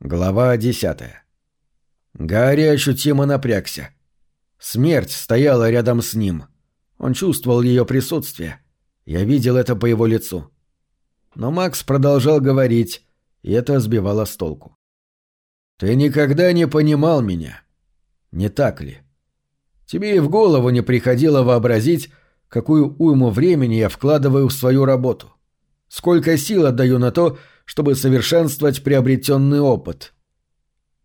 Глава десятая. Гарри ощутимо напрягся. Смерть стояла рядом с ним. Он чувствовал ее присутствие. Я видел это по его лицу. Но Макс продолжал говорить, и это сбивало с толку. «Ты никогда не понимал меня. Не так ли? Тебе и в голову не приходило вообразить, какую уйму времени я вкладываю в свою работу. Сколько сил отдаю на то, чтобы совершенствовать приобретенный опыт.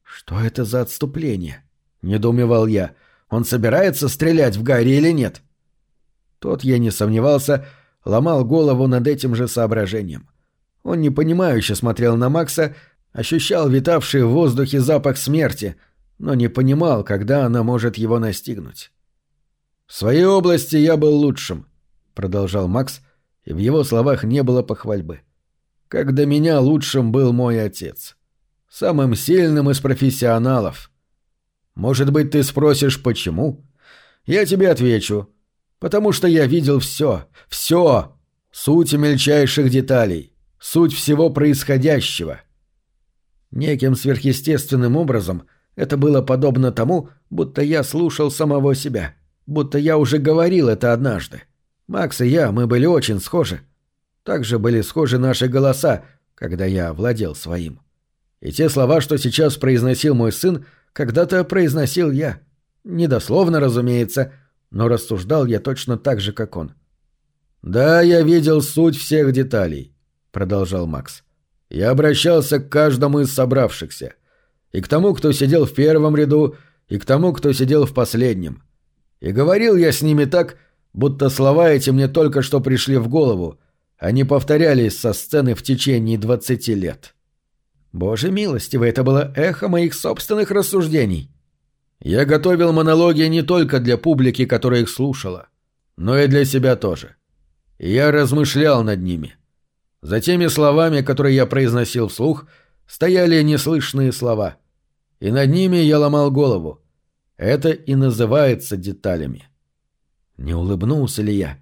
«Что это за отступление?» — недоумевал я. «Он собирается стрелять в Гарри или нет?» Тот, я не сомневался, ломал голову над этим же соображением. Он непонимающе смотрел на Макса, ощущал витавший в воздухе запах смерти, но не понимал, когда она может его настигнуть. «В своей области я был лучшим», — продолжал Макс, и в его словах не было похвальбы. — как до меня лучшим был мой отец. Самым сильным из профессионалов. Может быть, ты спросишь, почему? Я тебе отвечу. Потому что я видел все, все, суть мельчайших деталей, суть всего происходящего. Неким сверхъестественным образом это было подобно тому, будто я слушал самого себя, будто я уже говорил это однажды. Макс и я, мы были очень схожи. — также были схожи наши голоса, когда я владел своим. И те слова, что сейчас произносил мой сын, когда-то произносил я. Недословно, разумеется, но рассуждал я точно так же, как он. «Да, я видел суть всех деталей», — продолжал Макс. «Я обращался к каждому из собравшихся. И к тому, кто сидел в первом ряду, и к тому, кто сидел в последнем. И говорил я с ними так, будто слова эти мне только что пришли в голову, они повторялись со сцены в течение двадцати лет. Боже милостивый, это было эхо моих собственных рассуждений. Я готовил монологи не только для публики, которая их слушала, но и для себя тоже. И я размышлял над ними. За теми словами, которые я произносил вслух, стояли неслышные слова. И над ними я ломал голову. Это и называется деталями. Не улыбнулся ли я?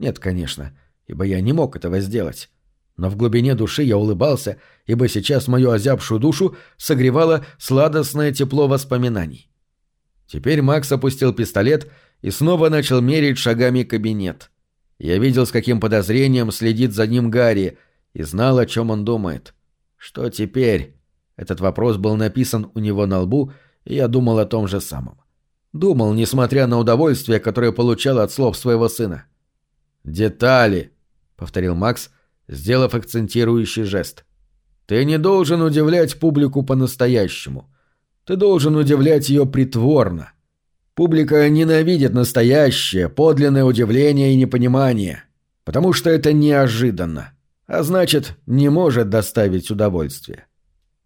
Нет, конечно ибо я не мог этого сделать. Но в глубине души я улыбался, ибо сейчас мою озябшую душу согревало сладостное тепло воспоминаний. Теперь Макс опустил пистолет и снова начал мерить шагами кабинет. Я видел, с каким подозрением следит за ним Гарри, и знал, о чем он думает. Что теперь? Этот вопрос был написан у него на лбу, и я думал о том же самом. Думал, несмотря на удовольствие, которое получал от слов своего сына. «Детали», — повторил Макс, сделав акцентирующий жест. «Ты не должен удивлять публику по-настоящему. Ты должен удивлять ее притворно. Публика ненавидит настоящее, подлинное удивление и непонимание, потому что это неожиданно, а значит, не может доставить удовольствие».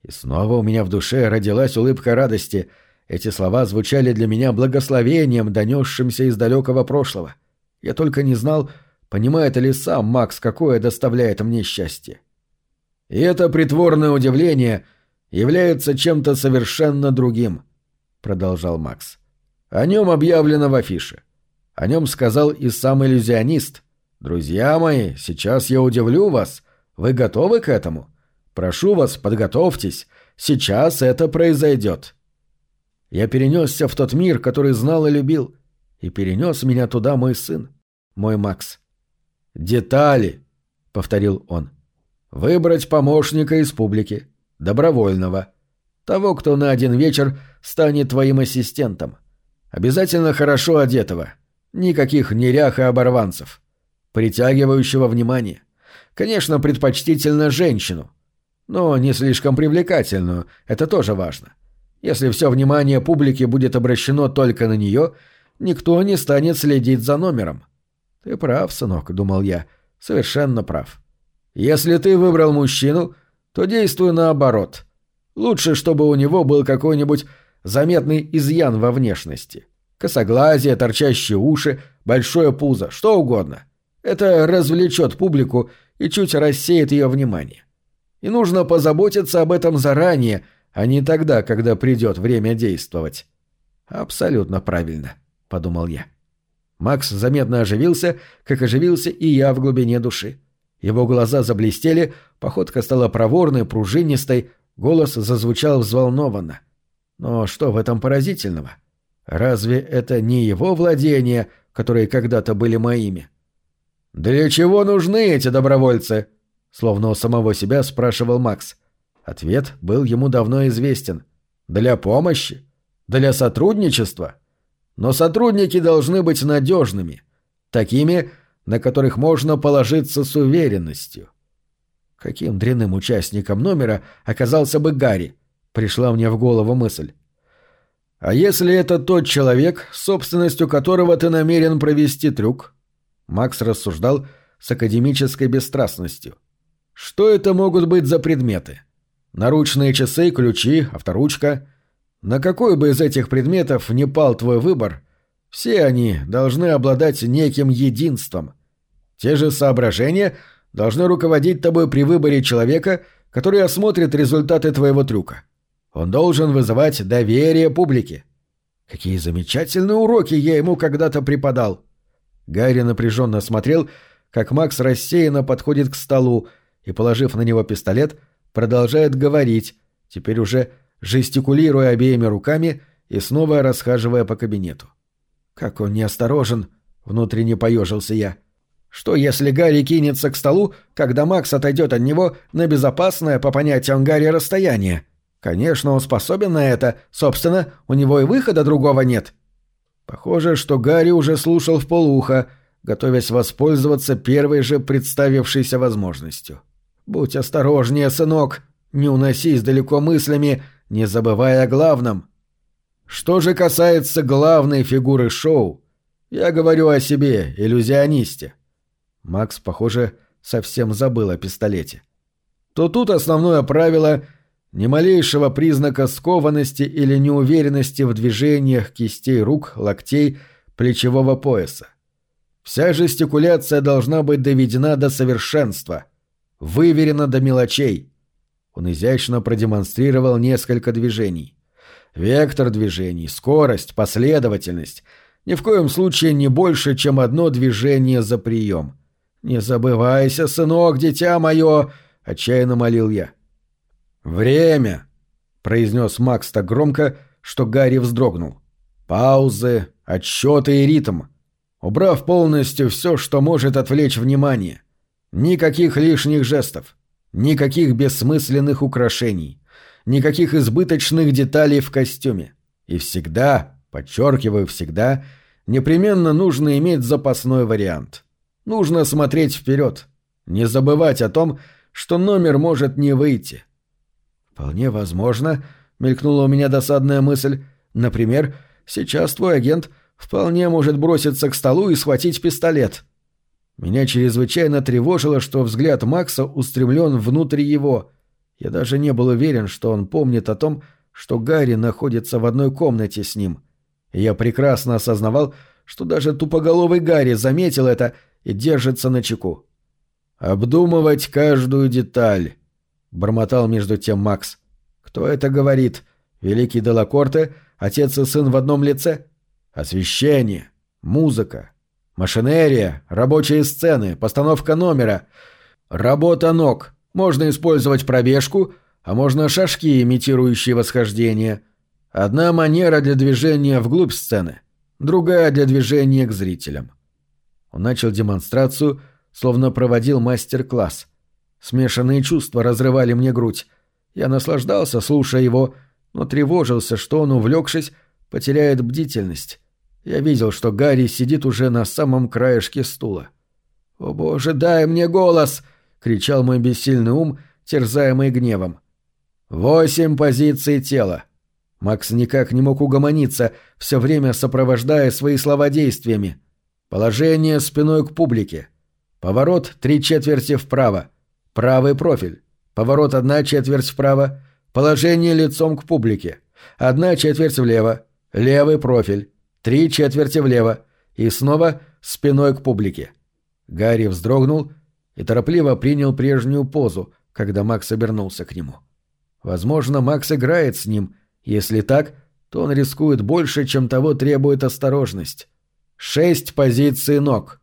И снова у меня в душе родилась улыбка радости. Эти слова звучали для меня благословением, донесшимся из далекого прошлого. Я только не знал, Понимает ли сам Макс, какое доставляет мне счастье? И это притворное удивление является чем-то совершенно другим, продолжал Макс. О нем объявлено в афише. О нем сказал и сам иллюзионист. Друзья мои, сейчас я удивлю вас. Вы готовы к этому? Прошу вас, подготовьтесь. Сейчас это произойдет. Я перенесся в тот мир, который знал и любил, и перенес меня туда мой сын, мой Макс. «Детали», — повторил он. «Выбрать помощника из публики, добровольного, того, кто на один вечер станет твоим ассистентом. Обязательно хорошо одетого, никаких нерях и оборванцев, притягивающего внимание. Конечно, предпочтительно женщину, но не слишком привлекательную, это тоже важно. Если все внимание публики будет обращено только на нее, никто не станет следить за номером. «Ты прав, сынок», — думал я, — «совершенно прав. Если ты выбрал мужчину, то действуй наоборот. Лучше, чтобы у него был какой-нибудь заметный изъян во внешности. Косоглазие, торчащие уши, большое пузо, что угодно. Это развлечет публику и чуть рассеет ее внимание. И нужно позаботиться об этом заранее, а не тогда, когда придет время действовать. «Абсолютно правильно», — подумал я. — Макс заметно оживился, как оживился и я в глубине души. Его глаза заблестели, походка стала проворной, пружинистой, Голос зазвучал взволнованно. Но что в этом поразительного? Разве это не его владения, которые когда-то были моими? «Для чего нужны эти добровольцы?» Словно у самого себя спрашивал Макс. Ответ был ему давно известен. «Для помощи? Для сотрудничества?» Но сотрудники должны быть надежными, такими, на которых можно положиться с уверенностью. Каким дрянным участником номера оказался бы Гарри? Пришла мне в голову мысль. А если это тот человек, собственностью которого ты намерен провести трюк? Макс рассуждал с академической бесстрастностью. Что это могут быть за предметы? Наручные часы, ключи, авторучка. На какой бы из этих предметов не пал твой выбор, все они должны обладать неким единством. Те же соображения должны руководить тобой при выборе человека, который осмотрит результаты твоего трюка. Он должен вызывать доверие публики. Какие замечательные уроки я ему когда-то преподал. Гарри напряженно смотрел, как Макс рассеянно подходит к столу и, положив на него пистолет, продолжает говорить, теперь уже жестикулируя обеими руками и снова расхаживая по кабинету. Как он неосторожен, внутренне поежился я. Что, если Гарри кинется к столу, когда Макс отойдет от него на безопасное, по понятиям Гарри, расстояние? Конечно, он способен на это, собственно, у него и выхода другого нет. Похоже, что Гарри уже слушал в полуха, готовясь воспользоваться первой же представившейся возможностью. «Будь осторожнее, сынок, не уносись далеко мыслями, не забывая о главном. Что же касается главной фигуры шоу, я говорю о себе, иллюзионисте. Макс, похоже, совсем забыл о пистолете. То тут основное правило — ни малейшего признака скованности или неуверенности в движениях кистей рук, локтей, плечевого пояса. Вся жестикуляция должна быть доведена до совершенства, выверена до мелочей. Он изящно продемонстрировал несколько движений. Вектор движений, скорость, последовательность. Ни в коем случае не больше, чем одно движение за прием. «Не забывайся, сынок, дитя мое!» — отчаянно молил я. «Время!» — произнес Макс так громко, что Гарри вздрогнул. «Паузы, отсчеты и ритм. Убрав полностью все, что может отвлечь внимание. Никаких лишних жестов. Никаких бессмысленных украшений. Никаких избыточных деталей в костюме. И всегда, подчеркиваю, всегда, непременно нужно иметь запасной вариант. Нужно смотреть вперед. Не забывать о том, что номер может не выйти. Вполне возможно, мелькнула у меня досадная мысль, например, сейчас твой агент вполне может броситься к столу и схватить пистолет. Меня чрезвычайно тревожило, что взгляд Макса устремлен внутрь его. Я даже не был уверен, что он помнит о том, что Гарри находится в одной комнате с ним. Я прекрасно осознавал, что даже тупоголовый Гарри заметил это и держится на чеку. «Обдумывать каждую деталь», — бормотал между тем Макс. «Кто это говорит? Великий Делакорте, отец и сын в одном лице? Освещение, музыка, Машинерия, рабочие сцены, постановка номера. Работа ног. Можно использовать пробежку, а можно шажки, имитирующие восхождение. Одна манера для движения вглубь сцены, другая для движения к зрителям. Он начал демонстрацию, словно проводил мастер-класс. Смешанные чувства разрывали мне грудь. Я наслаждался, слушая его, но тревожился, что он, увлекшись, потеряет бдительность. Я видел, что Гарри сидит уже на самом краешке стула. «О боже, дай мне голос!» — кричал мой бессильный ум, терзаемый гневом. «Восемь позиций тела». Макс никак не мог угомониться, все время сопровождая свои слова действиями. Положение спиной к публике. Поворот три четверти вправо. Правый профиль. Поворот одна четверть вправо. Положение лицом к публике. Одна четверть влево. Левый профиль три четверти влево и снова спиной к публике. Гарри вздрогнул и торопливо принял прежнюю позу, когда Макс обернулся к нему. Возможно, Макс играет с ним. Если так, то он рискует больше, чем того требует осторожность. Шесть позиций ног.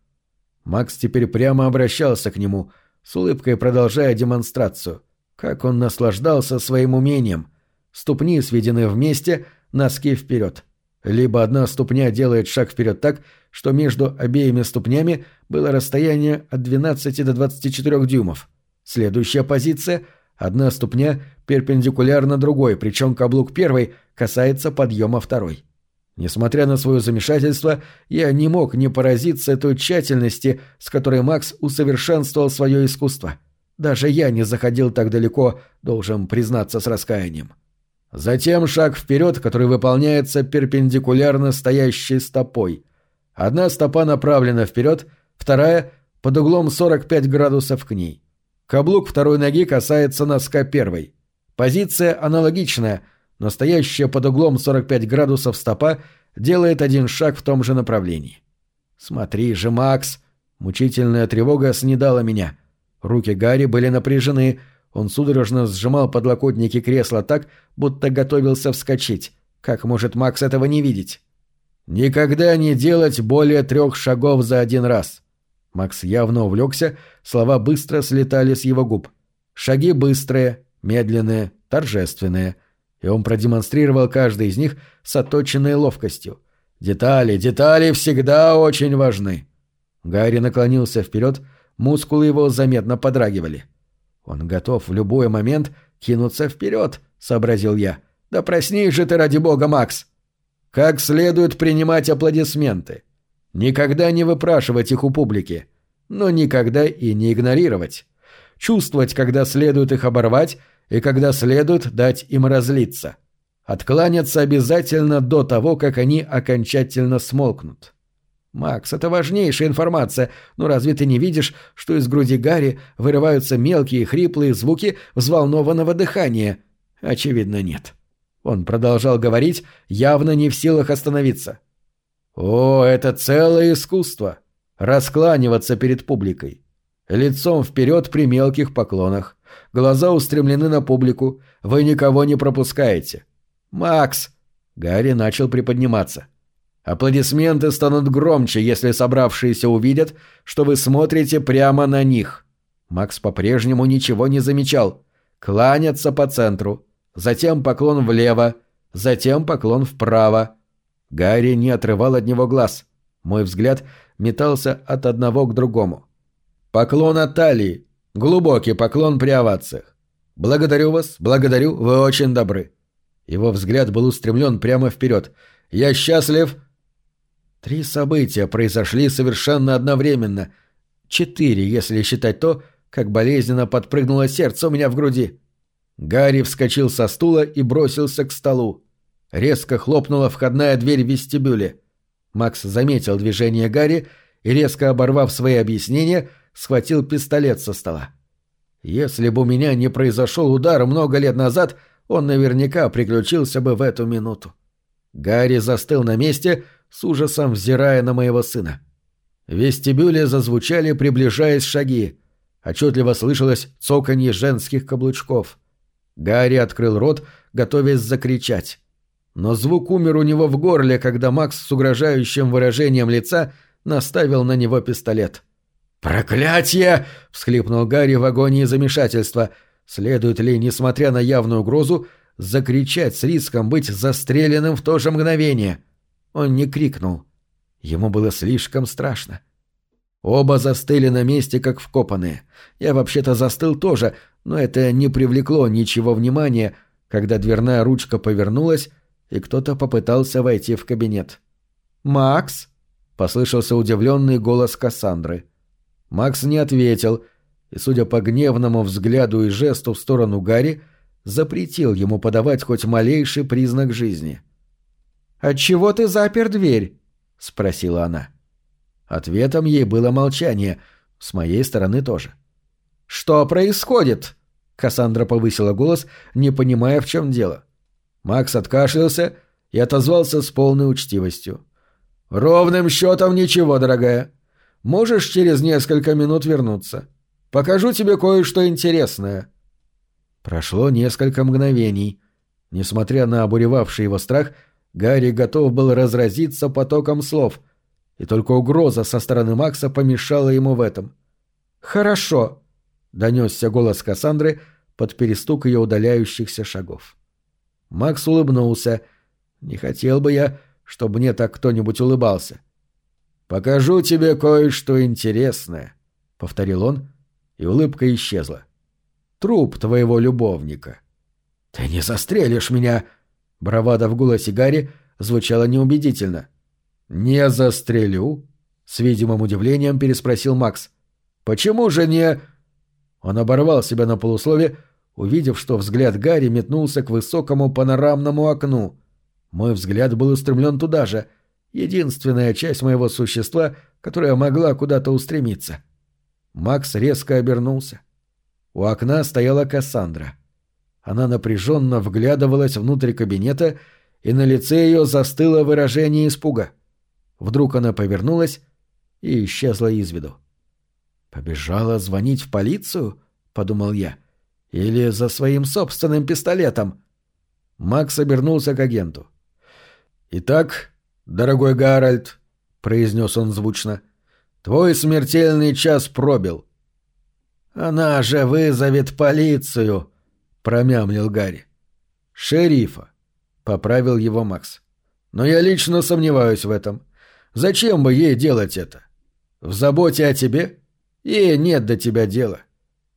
Макс теперь прямо обращался к нему, с улыбкой продолжая демонстрацию. Как он наслаждался своим умением. Ступни сведены вместе, носки вперед. Либо одна ступня делает шаг вперед так, что между обеими ступнями было расстояние от 12 до 24 дюймов. Следующая позиция – одна ступня перпендикулярна другой, причем каблук первой касается подъема второй. Несмотря на свое замешательство, я не мог не поразиться той тщательности, с которой Макс усовершенствовал свое искусство. Даже я не заходил так далеко, должен признаться с раскаянием. Затем шаг вперед, который выполняется перпендикулярно стоящей стопой. Одна стопа направлена вперед, вторая — под углом 45 градусов к ней. Каблук второй ноги касается носка первой. Позиция аналогичная — но стоящая под углом 45 градусов стопа делает один шаг в том же направлении. «Смотри же, Макс!» Мучительная тревога снедала меня. Руки Гарри были напряжены, он судорожно сжимал подлокотники кресла так, будто готовился вскочить. Как может Макс этого не видеть? «Никогда не делать более трех шагов за один раз». Макс явно увлекся, слова быстро слетали с его губ. Шаги быстрые, медленные, торжественные — и он продемонстрировал каждый из них с отточенной ловкостью. Детали, детали всегда очень важны. Гарри наклонился вперед, мускулы его заметно подрагивали. Он готов в любой момент кинуться вперед, сообразил я. Да проснись же ты ради бога, Макс! Как следует принимать аплодисменты. Никогда не выпрашивать их у публики, но никогда и не игнорировать. Чувствовать, когда следует их оборвать — и когда следует дать им разлиться. Откланяться обязательно до того, как они окончательно смолкнут. «Макс, это важнейшая информация, но разве ты не видишь, что из груди Гарри вырываются мелкие хриплые звуки взволнованного дыхания?» «Очевидно, нет». Он продолжал говорить, явно не в силах остановиться. «О, это целое искусство! Раскланиваться перед публикой. Лицом вперед при мелких поклонах глаза устремлены на публику, вы никого не пропускаете. «Макс!» Гарри начал приподниматься. «Аплодисменты станут громче, если собравшиеся увидят, что вы смотрите прямо на них». Макс по-прежнему ничего не замечал. Кланяться по центру, затем поклон влево, затем поклон вправо. Гарри не отрывал от него глаз. Мой взгляд метался от одного к другому. Поклон от талии, Глубокий поклон при овациях. Благодарю вас, благодарю, вы очень добры. Его взгляд был устремлен прямо вперед. Я счастлив. Три события произошли совершенно одновременно. Четыре, если считать то, как болезненно подпрыгнуло сердце у меня в груди. Гарри вскочил со стула и бросился к столу. Резко хлопнула входная дверь в вестибюле. Макс заметил движение Гарри и, резко оборвав свои объяснения, схватил пистолет со стола. Если бы у меня не произошел удар много лет назад, он наверняка приключился бы в эту минуту. Гарри застыл на месте, с ужасом взирая на моего сына. В вестибюле зазвучали, приближаясь шаги. Отчетливо слышалось цоканье женских каблучков. Гарри открыл рот, готовясь закричать. Но звук умер у него в горле, когда Макс с угрожающим выражением лица наставил на него пистолет. — «Проклятье!» — всхлипнул Гарри в агонии замешательства. Следует ли, несмотря на явную угрозу, закричать с риском быть застреленным в то же мгновение? Он не крикнул. Ему было слишком страшно. Оба застыли на месте, как вкопанные. Я вообще-то застыл тоже, но это не привлекло ничего внимания, когда дверная ручка повернулась, и кто-то попытался войти в кабинет. «Макс?» — послышался удивленный голос Кассандры. — Макс не ответил, и, судя по гневному взгляду и жесту в сторону Гарри, запретил ему подавать хоть малейший признак жизни. «Отчего ты запер дверь?» — спросила она. Ответом ей было молчание, с моей стороны тоже. «Что происходит?» — Кассандра повысила голос, не понимая, в чем дело. Макс откашлялся и отозвался с полной учтивостью. «Ровным счетом ничего, дорогая. Можешь через несколько минут вернуться. Покажу тебе кое-что интересное». Прошло несколько мгновений. Несмотря на обуревавший его страх, Гарри готов был разразиться потоком слов, и только угроза со стороны Макса помешала ему в этом. «Хорошо», — донесся голос Кассандры, под перестук ее удаляющихся шагов. Макс улыбнулся. «Не хотел бы я, чтобы мне так кто-нибудь улыбался». «Покажу тебе кое-что интересное», — повторил он, и улыбка исчезла. «Труп твоего любовника». «Ты не застрелишь меня!» Бравада в голосе Гарри звучала неубедительно. «Не застрелю?» — с видимым удивлением переспросил Макс. «Почему же не...» Он оборвал себя на полуслове, увидев, что взгляд Гарри метнулся к высокому панорамному окну. Мой взгляд был устремлен туда же, единственная часть моего существа, которая могла куда-то устремиться. Макс резко обернулся. У окна стояла Кассандра. Она напряженно вглядывалась внутрь кабинета, и на лице ее застыло выражение испуга. Вдруг она повернулась и исчезла из виду. «Побежала звонить в полицию?» — подумал я. «Или за своим собственным пистолетом?» Макс обернулся к агенту. «Итак, дорогой Гарольд», — произнес он звучно, — «твой смертельный час пробил». «Она же вызовет полицию», — промямлил Гарри. «Шерифа», — поправил его Макс. «Но я лично сомневаюсь в этом. Зачем бы ей делать это? В заботе о тебе? Ей нет до тебя дела.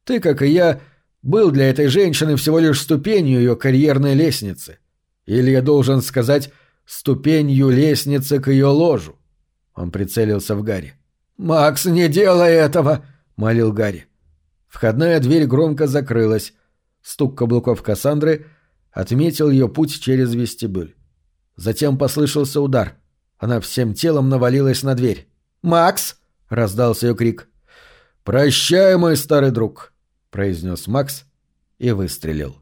Ты, как и я, был для этой женщины всего лишь ступенью ее карьерной лестницы. Или я должен сказать, ступенью лестницы к ее ложу. Он прицелился в Гарри. «Макс, не делай этого!» — молил Гарри. Входная дверь громко закрылась. Стук каблуков Кассандры отметил ее путь через вестибюль. Затем послышался удар. Она всем телом навалилась на дверь. «Макс!» — раздался ее крик. «Прощай, мой старый друг!» — произнес Макс и выстрелил.